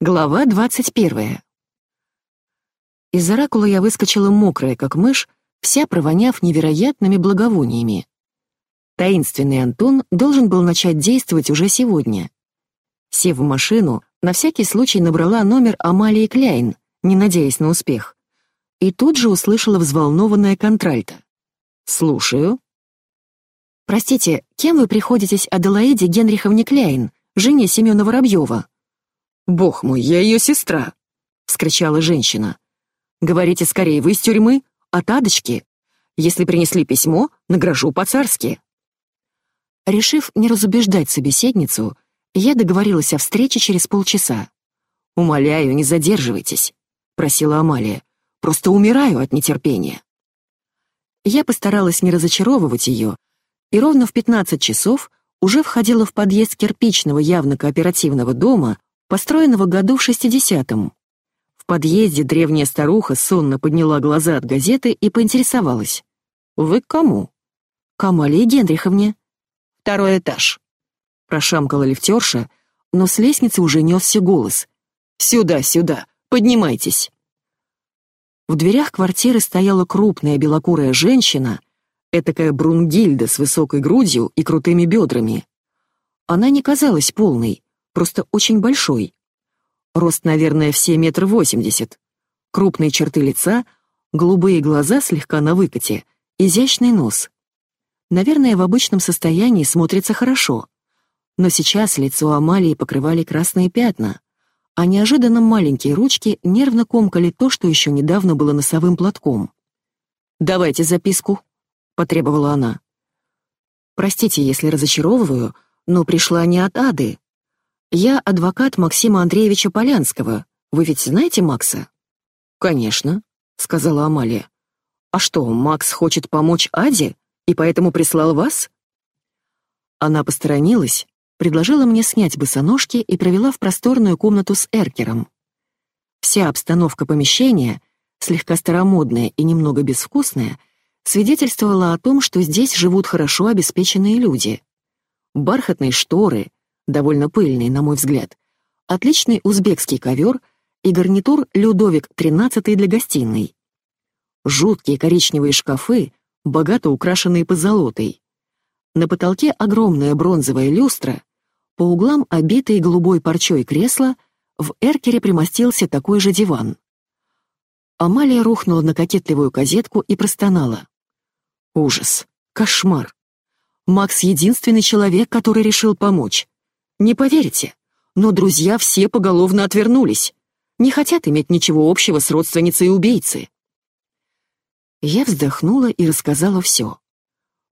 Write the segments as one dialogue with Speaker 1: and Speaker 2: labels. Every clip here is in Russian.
Speaker 1: Глава 21. Из оракула я выскочила мокрая, как мышь, вся провоняв невероятными благовониями. Таинственный Антон должен был начать действовать уже сегодня. Сев в машину, на всякий случай набрала номер Амалии Кляйн, не надеясь на успех. И тут же услышала взволнованное контральто. «Слушаю». «Простите, кем вы приходитесь Аделаиде Генриховне Кляйн, жене Семена Воробьева?» «Бог мой, я ее сестра!» — вскричала женщина. «Говорите скорее, вы из тюрьмы? От адочки? Если принесли письмо, награжу по-царски». Решив не разубеждать собеседницу, я договорилась о встрече через полчаса. «Умоляю, не задерживайтесь», — просила Амалия. «Просто умираю от нетерпения». Я постаралась не разочаровывать ее, и ровно в 15 часов уже входила в подъезд кирпичного явно кооперативного дома, построенного году в 60-м. В подъезде древняя старуха сонно подняла глаза от газеты и поинтересовалась. «Вы к кому?» «К Амалии Генриховне». «Второй этаж». Прошамкала лифтерша, но с лестницы уже несся голос. «Сюда, сюда, поднимайтесь». В дверях квартиры стояла крупная белокурая женщина, этакая Брунгильда с высокой грудью и крутыми бедрами. Она не казалась полной, просто очень большой. Рост, наверное, все метр восемьдесят. Крупные черты лица, голубые глаза слегка на выкате, изящный нос. Наверное, в обычном состоянии смотрится хорошо. Но сейчас лицо Амалии покрывали красные пятна, а неожиданно маленькие ручки нервно комкали то, что еще недавно было носовым платком. «Давайте записку», — потребовала она. «Простите, если разочаровываю, но пришла не от Ады. «Я адвокат Максима Андреевича Полянского. Вы ведь знаете Макса?» «Конечно», — сказала Амалия. «А что, Макс хочет помочь Аде и поэтому прислал вас?» Она посторонилась, предложила мне снять босоножки и провела в просторную комнату с эркером. Вся обстановка помещения, слегка старомодная и немного безвкусная, свидетельствовала о том, что здесь живут хорошо обеспеченные люди. Бархатные шторы, довольно пыльный, на мой взгляд, отличный узбекский ковер и гарнитур Людовик XIII для гостиной. Жуткие коричневые шкафы, богато украшенные позолотой. На потолке огромная бронзовая люстра, по углам обитые голубой парчой кресла, в эркере примостился такой же диван. Амалия рухнула на кокетливую козетку и простонала. Ужас, кошмар. Макс — единственный человек, который решил помочь. Не поверите, но друзья все поголовно отвернулись. Не хотят иметь ничего общего с родственницей убийцы. Я вздохнула и рассказала все.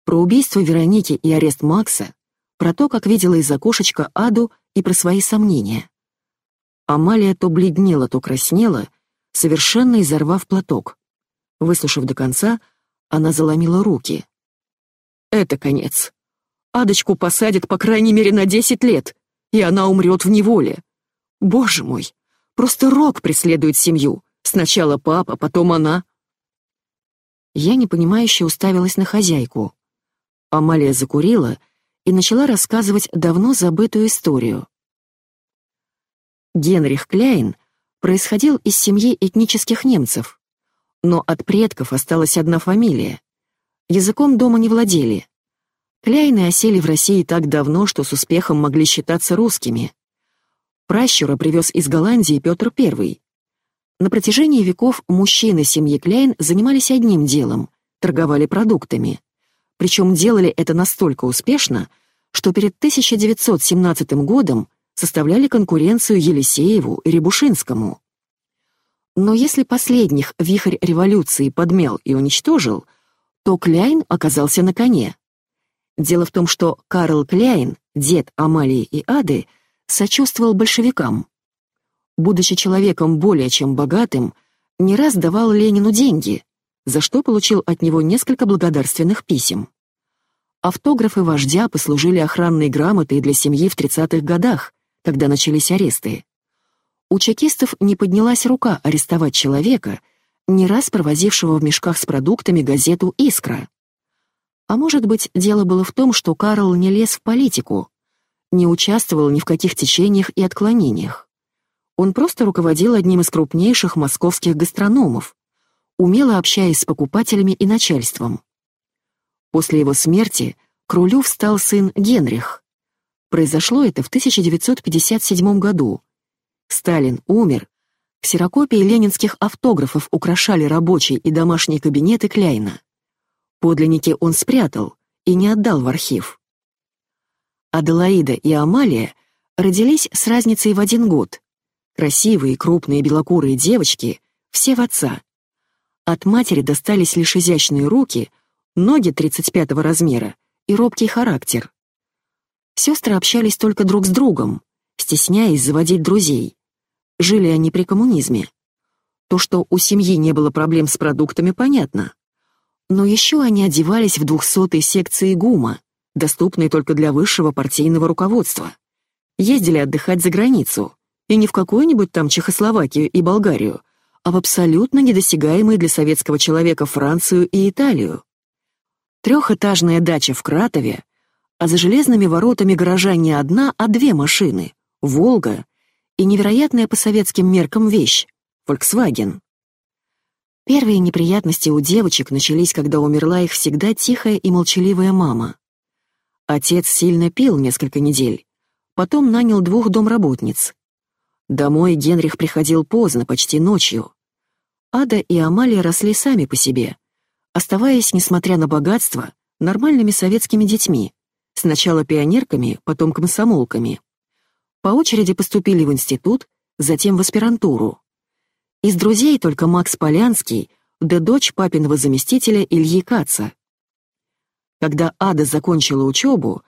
Speaker 1: Про убийство Вероники и арест Макса, про то, как видела из окошечка Аду и про свои сомнения. Амалия то бледнела, то краснела, совершенно изорвав платок. Выслушав до конца, она заломила руки. «Это конец. Адочку посадят по крайней мере на десять лет, и она умрет в неволе. Боже мой, просто рок преследует семью. Сначала папа, потом она. Я непонимающе уставилась на хозяйку. Амалия закурила и начала рассказывать давно забытую историю. Генрих Кляйн происходил из семьи этнических немцев, но от предков осталась одна фамилия. Языком дома не владели. Кляйны осели в России так давно, что с успехом могли считаться русскими. Пращура привез из Голландии Петр I. На протяжении веков мужчины семьи Кляйн занимались одним делом — торговали продуктами. Причем делали это настолько успешно, что перед 1917 годом составляли конкуренцию Елисееву и Рябушинскому. Но если последних вихрь революции подмял и уничтожил, то Кляйн оказался на коне. Дело в том, что Карл Кляйн, дед Амалии и Ады, сочувствовал большевикам. Будучи человеком более чем богатым, не раз давал Ленину деньги, за что получил от него несколько благодарственных писем. Автографы вождя послужили охранной грамотой для семьи в 30-х годах, когда начались аресты. У чекистов не поднялась рука арестовать человека, не раз провозившего в мешках с продуктами газету «Искра». А может быть, дело было в том, что Карл не лез в политику, не участвовал ни в каких течениях и отклонениях. Он просто руководил одним из крупнейших московских гастрономов, умело общаясь с покупателями и начальством. После его смерти к рулю встал сын Генрих. Произошло это в 1957 году. Сталин умер, ксерокопии ленинских автографов украшали рабочий и домашние кабинеты Кляйна. Подлинники он спрятал и не отдал в архив. Аделаида и Амалия родились с разницей в один год. Красивые, крупные, белокурые девочки, все в отца. От матери достались лишь изящные руки, ноги 35-го размера и робкий характер. Сестры общались только друг с другом, стесняясь заводить друзей. Жили они при коммунизме. То, что у семьи не было проблем с продуктами, понятно. Но еще они одевались в двухсотой секции ГУМа, доступной только для высшего партийного руководства. Ездили отдыхать за границу, и не в какую-нибудь там Чехословакию и Болгарию, а в абсолютно недосягаемые для советского человека Францию и Италию. Трехэтажная дача в Кратове, а за железными воротами гаража не одна, а две машины — «Волга» и невероятная по советским меркам вещь — «Фольксваген». Первые неприятности у девочек начались, когда умерла их всегда тихая и молчаливая мама. Отец сильно пил несколько недель, потом нанял двух домработниц. Домой Генрих приходил поздно, почти ночью. Ада и Амалия росли сами по себе, оставаясь, несмотря на богатство, нормальными советскими детьми, сначала пионерками, потом комсомолками. По очереди поступили в институт, затем в аспирантуру. Из друзей только Макс Полянский, да дочь папиного заместителя Ильи Каца. Когда Ада закончила учебу,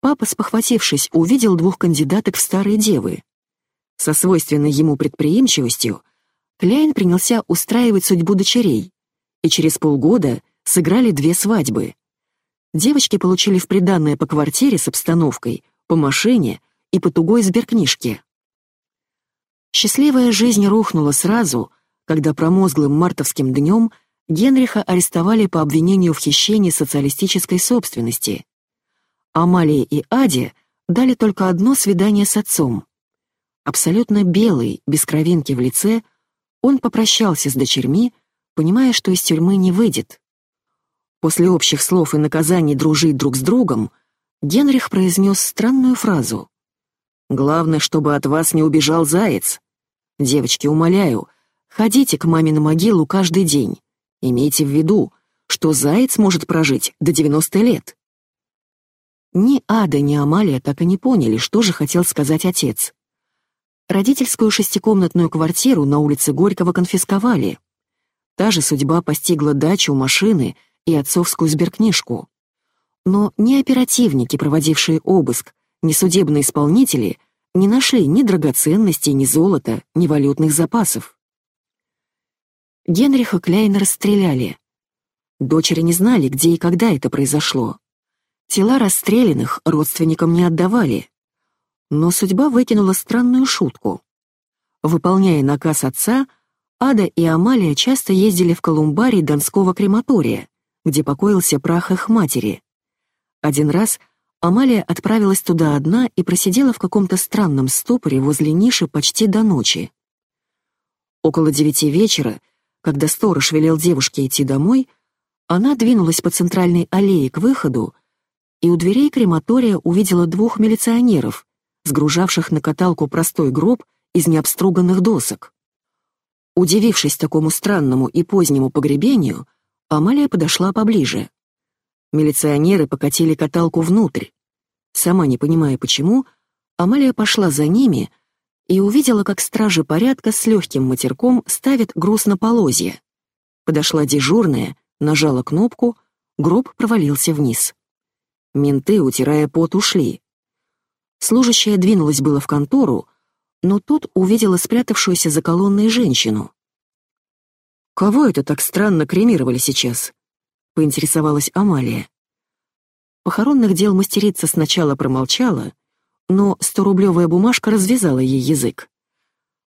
Speaker 1: папа, спохватившись, увидел двух кандидаток в старые девы. Со свойственной ему предприимчивостью Кляйн принялся устраивать судьбу дочерей, и через полгода сыграли две свадьбы. Девочки получили в приданное по квартире с обстановкой, по машине и по тугой сберкнижке. Счастливая жизнь рухнула сразу, когда промозглым мартовским днем Генриха арестовали по обвинению в хищении социалистической собственности. Амалии и Аде дали только одно свидание с отцом. Абсолютно белый, без кровинки в лице, он попрощался с дочерьми, понимая, что из тюрьмы не выйдет. После общих слов и наказаний дружить друг с другом, Генрих произнес странную фразу. «Главное, чтобы от вас не убежал заяц. Девочки, умоляю, ходите к маме на могилу каждый день. Имейте в виду, что заяц может прожить до 90 лет». Ни Ада, ни Амалия так и не поняли, что же хотел сказать отец. Родительскую шестикомнатную квартиру на улице Горького конфисковали. Та же судьба постигла дачу, машины и отцовскую сберкнижку. Но ни оперативники, проводившие обыск, ни судебные исполнители не нашли ни драгоценностей, ни золота, ни валютных запасов. Генриха Кляйна расстреляли. Дочери не знали, где и когда это произошло. Тела расстрелянных родственникам не отдавали. Но судьба выкинула странную шутку. Выполняя наказ отца, Ада и Амалия часто ездили в колумбарий Донского крематория, где покоился прах их матери. Один раз Амалия отправилась туда одна и просидела в каком-то странном ступоре возле ниши почти до ночи. Около девяти вечера, когда сторож велел девушке идти домой, она двинулась по центральной аллее к выходу и у дверей крематория увидела двух милиционеров, сгружавших на каталку простой гроб из необструганных досок. Удивившись такому странному и позднему погребению, Амалия подошла поближе. Милиционеры покатили каталку внутрь. Сама не понимая почему, Амалия пошла за ними и увидела, как стражи порядка с легким матерком ставят груз на полозья. Подошла дежурная, нажала кнопку, гроб провалился вниз. Менты, утирая пот, ушли. Служащая двинулась было в контору, но тут увидела спрятавшуюся за колонной женщину. «Кого это так странно кремировали сейчас?» — поинтересовалась Амалия. Похоронных дел мастерица сначала промолчала, но сторублевая бумажка развязала ей язык.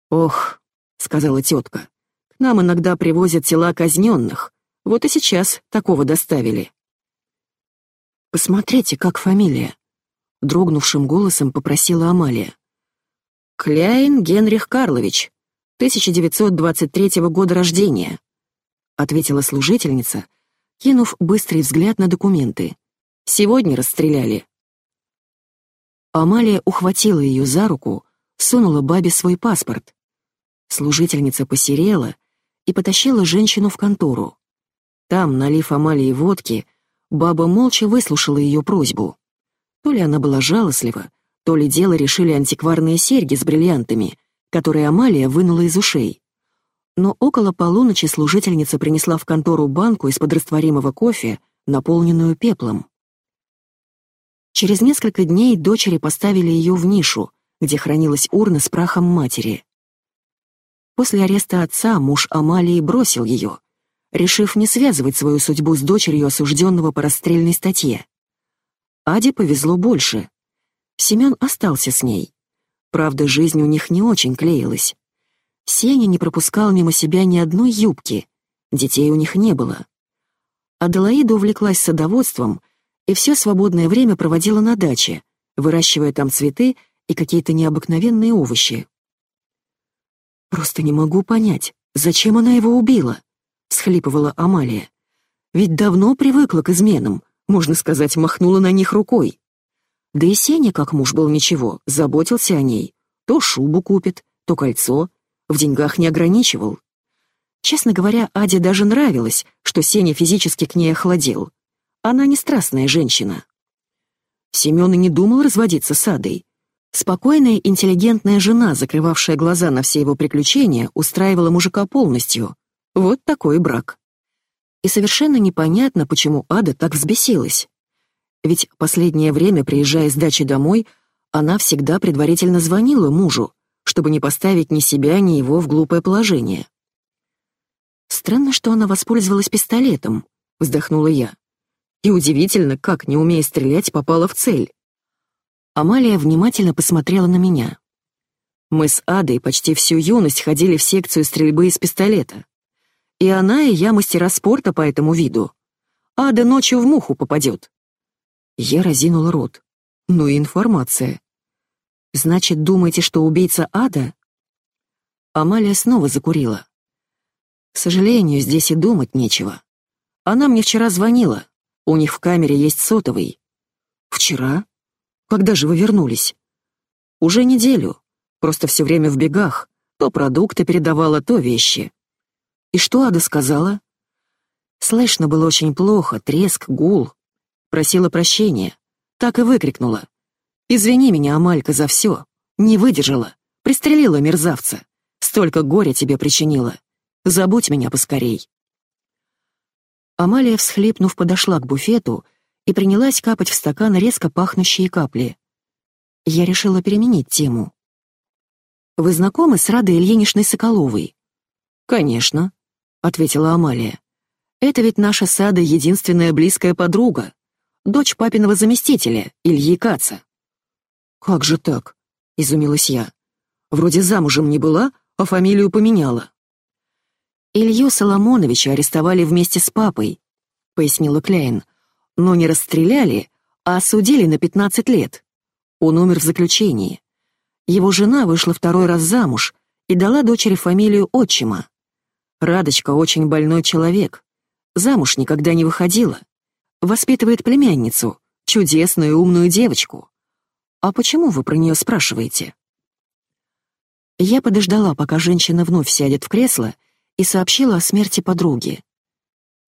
Speaker 1: «Ох», — сказала тетка, — «к нам иногда привозят тела казненных, вот и сейчас такого доставили». «Посмотрите, как фамилия», дрогнувшим голосом попросила Амалия. «Кляйн Генрих Карлович, 1923 года рождения», — ответила служительница, кинув быстрый взгляд на документы. «Сегодня расстреляли». Амалия ухватила ее за руку, сунула бабе свой паспорт. Служительница посерела и потащила женщину в контору. Там, налив Амалии водки, баба молча выслушала ее просьбу. То ли она была жалостлива, то ли дело решили антикварные серьги с бриллиантами, которые Амалия вынула из ушей. Но около полуночи служительница принесла в контору банку из-под растворимого кофе, наполненную пеплом. Через несколько дней дочери поставили ее в нишу, где хранилась урна с прахом матери. После ареста отца муж Амалии бросил ее, решив не связывать свою судьбу с дочерью осужденного по расстрельной статье. Аде повезло больше. Семен остался с ней. Правда, жизнь у них не очень клеилась. Сеня не пропускал мимо себя ни одной юбки, детей у них не было. Аделаида увлеклась садоводством и все свободное время проводила на даче, выращивая там цветы и какие-то необыкновенные овощи. «Просто не могу понять, зачем она его убила?» — схлипывала Амалия. «Ведь давно привыкла к изменам, можно сказать, махнула на них рукой. Да и Сеня, как муж был ничего, заботился о ней. То шубу купит, то кольцо, в деньгах не ограничивал. Честно говоря, Аде даже нравилось, что Сеня физически к ней охладел. Она не страстная женщина. Семен и не думал разводиться с Адой. Спокойная, интеллигентная жена, закрывавшая глаза на все его приключения, устраивала мужика полностью. Вот такой брак. И совершенно непонятно, почему Ада так взбесилась. Ведь последнее время, приезжая с дачи домой, она всегда предварительно звонила мужу, чтобы не поставить ни себя, ни его в глупое положение. «Странно, что она воспользовалась пистолетом», — вздохнула я. «И удивительно, как, не умея стрелять, попала в цель». Амалия внимательно посмотрела на меня. Мы с Адой почти всю юность ходили в секцию стрельбы из пистолета. И она, и я мастера спорта по этому виду. Ада ночью в муху попадет. Я разинула рот. Ну и информация. Значит, думаете, что убийца Ада? Амалия снова закурила. К сожалению, здесь и думать нечего. Она мне вчера звонила. У них в камере есть сотовый. Вчера? Когда же вы вернулись? Уже неделю. Просто все время в бегах. То продукты передавала, то вещи. И что Ада сказала? Слышно было очень плохо, треск, гул. Просила прощения. Так и выкрикнула. «Извини меня, Амалька, за все. Не выдержала. Пристрелила мерзавца. Столько горя тебе причинила. Забудь меня поскорей». Амалия, всхлипнув, подошла к буфету и принялась капать в стакан резко пахнущие капли. Я решила переменить тему. «Вы знакомы с Радой Ильиничной Соколовой?» «Конечно», — ответила Амалия. «Это ведь наша Сада единственная близкая подруга дочь папиного заместителя, Ильи Каца». «Как же так?» — изумилась я. «Вроде замужем не была, а фамилию поменяла». «Илью Соломоновича арестовали вместе с папой», — пояснила Кляйн. «Но не расстреляли, а осудили на 15 лет. Он умер в заключении. Его жена вышла второй раз замуж и дала дочери фамилию отчима. Радочка очень больной человек. Замуж никогда не выходила воспитывает племянницу, чудесную и умную девочку. А почему вы про нее спрашиваете? Я подождала, пока женщина вновь сядет в кресло, и сообщила о смерти подруги.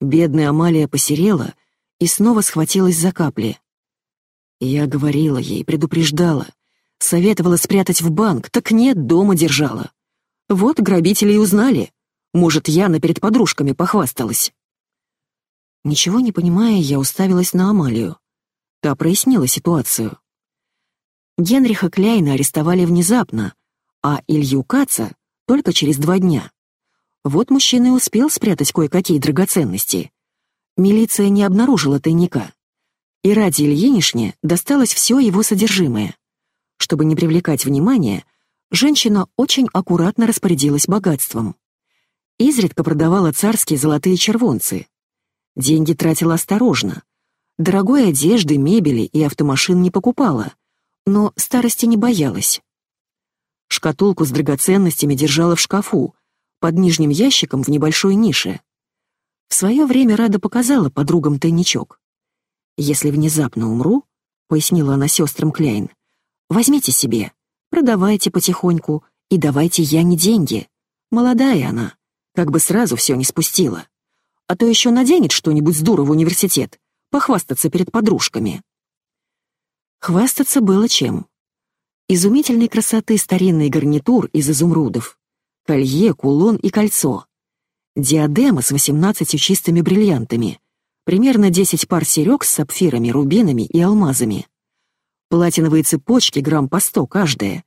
Speaker 1: Бедная Амалия посерела и снова схватилась за капли. Я говорила ей, предупреждала, советовала спрятать в банк, так нет, дома держала. Вот грабители и узнали. Может, Яна перед подружками похвасталась. Ничего не понимая, я уставилась на Амалию. Та прояснила ситуацию. Генриха Кляйна арестовали внезапно, а Илью Каца — только через два дня. Вот мужчина и успел спрятать кое-какие драгоценности. Милиция не обнаружила тайника. И ради Ильинишне досталось все его содержимое. Чтобы не привлекать внимания, женщина очень аккуратно распорядилась богатством. Изредка продавала царские золотые червонцы, Деньги тратила осторожно. Дорогой одежды, мебели и автомашин не покупала, но старости не боялась. Шкатулку с драгоценностями держала в шкафу, под нижним ящиком в небольшой нише. В свое время Рада показала подругам тайничок. «Если внезапно умру», — пояснила она сестрам Кляйн, — «возьмите себе, продавайте потихоньку и давайте Яне деньги. Молодая она, как бы сразу все не спустила. А то еще наденет что-нибудь с дура в университет, похвастаться перед подружками». Хвастаться было чем. Изумительной красоты старинный гарнитур из изумрудов. Колье, кулон и кольцо. Диадема с 18 чистыми бриллиантами. Примерно 10 пар серег с сапфирами, рубинами и алмазами. Платиновые цепочки грамм по 100 каждая.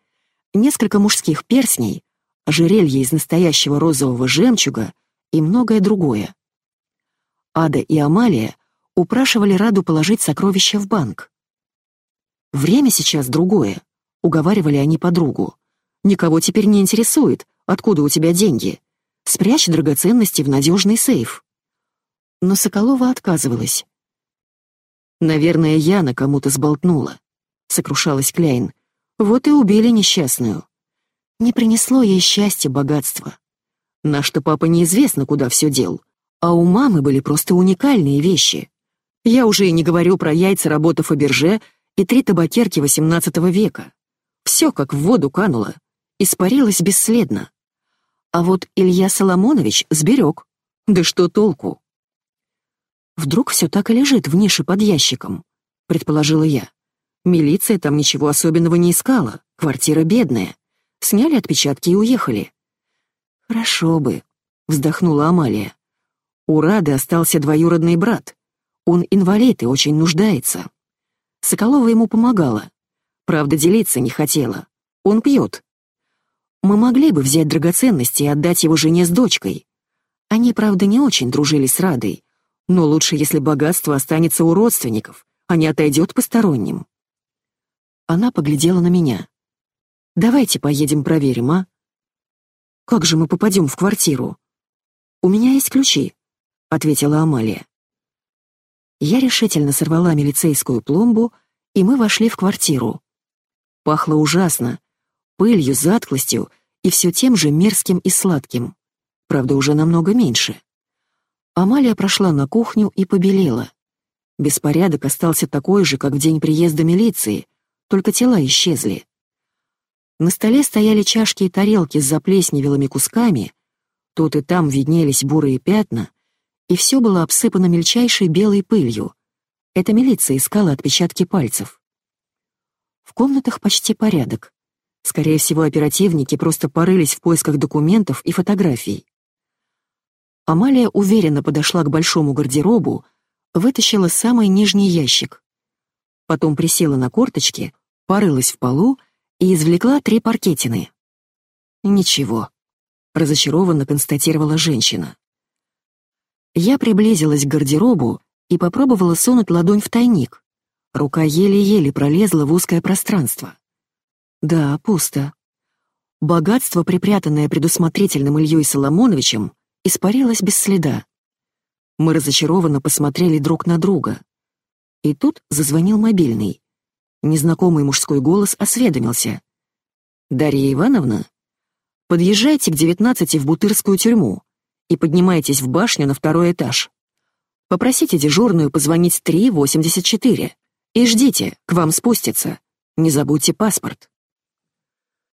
Speaker 1: Несколько мужских перстней, ожерелье из настоящего розового жемчуга и многое другое. Ада и Амалия упрашивали Раду положить сокровища в банк. Время сейчас другое. Уговаривали они подругу. «Никого теперь не интересует, откуда у тебя деньги. Спрячь драгоценности в надежный сейф». Но Соколова отказывалась. «Наверное, Яна кому-то сболтнула», — сокрушалась Кляйн. «Вот и убили несчастную. Не принесло ей счастья богатство. Наш-то папа неизвестно, куда все дел. А у мамы были просто уникальные вещи. Я уже и не говорю про яйца работы Фаберже и три табакерки XVIII века. Все как в воду кануло, испарилось бесследно. А вот Илья Соломонович сберег. Да что толку? Вдруг все так и лежит в нише под ящиком, предположила я. Милиция там ничего особенного не искала, квартира бедная. Сняли отпечатки и уехали. Хорошо бы, вздохнула Амалия. У Рады остался двоюродный брат. Он инвалид и очень нуждается. Соколова ему помогала, Правда, делиться не хотела. Он пьет. Мы могли бы взять драгоценности и отдать его жене с дочкой. Они, правда, не очень дружили с Радой, но лучше, если богатство останется у родственников, а не отойдет посторонним. Она поглядела на меня. «Давайте поедем проверим, а?» «Как же мы попадем в квартиру?» «У меня есть ключи», — ответила Амалия. Я решительно сорвала милицейскую пломбу, и мы вошли в квартиру. Пахло ужасно. Пылью, затклостью и все тем же мерзким и сладким. Правда, уже намного меньше. Амалия прошла на кухню и побелела. Беспорядок остался такой же, как в день приезда милиции, только тела исчезли. На столе стояли чашки и тарелки с заплесневелыми кусками, тут и там виднелись бурые пятна, и все было обсыпано мельчайшей белой пылью. Эта милиция искала отпечатки пальцев. В комнатах почти порядок. Скорее всего, оперативники просто порылись в поисках документов и фотографий. Амалия уверенно подошла к большому гардеробу, вытащила самый нижний ящик. Потом присела на корточки, порылась в полу и извлекла три паркетины. «Ничего», — разочарованно констатировала женщина. Я приблизилась к гардеробу и попробовала сунуть ладонь в тайник. Рука еле-еле пролезла в узкое пространство. Да, пусто. Богатство, припрятанное предусмотрительным Ильей Соломоновичем, испарилось без следа. Мы разочарованно посмотрели друг на друга. И тут зазвонил мобильный. Незнакомый мужской голос осведомился. «Дарья Ивановна, подъезжайте к девятнадцати в Бутырскую тюрьму и поднимайтесь в башню на второй этаж. Попросите дежурную позвонить 384. И ждите, к вам спустится. Не забудьте паспорт.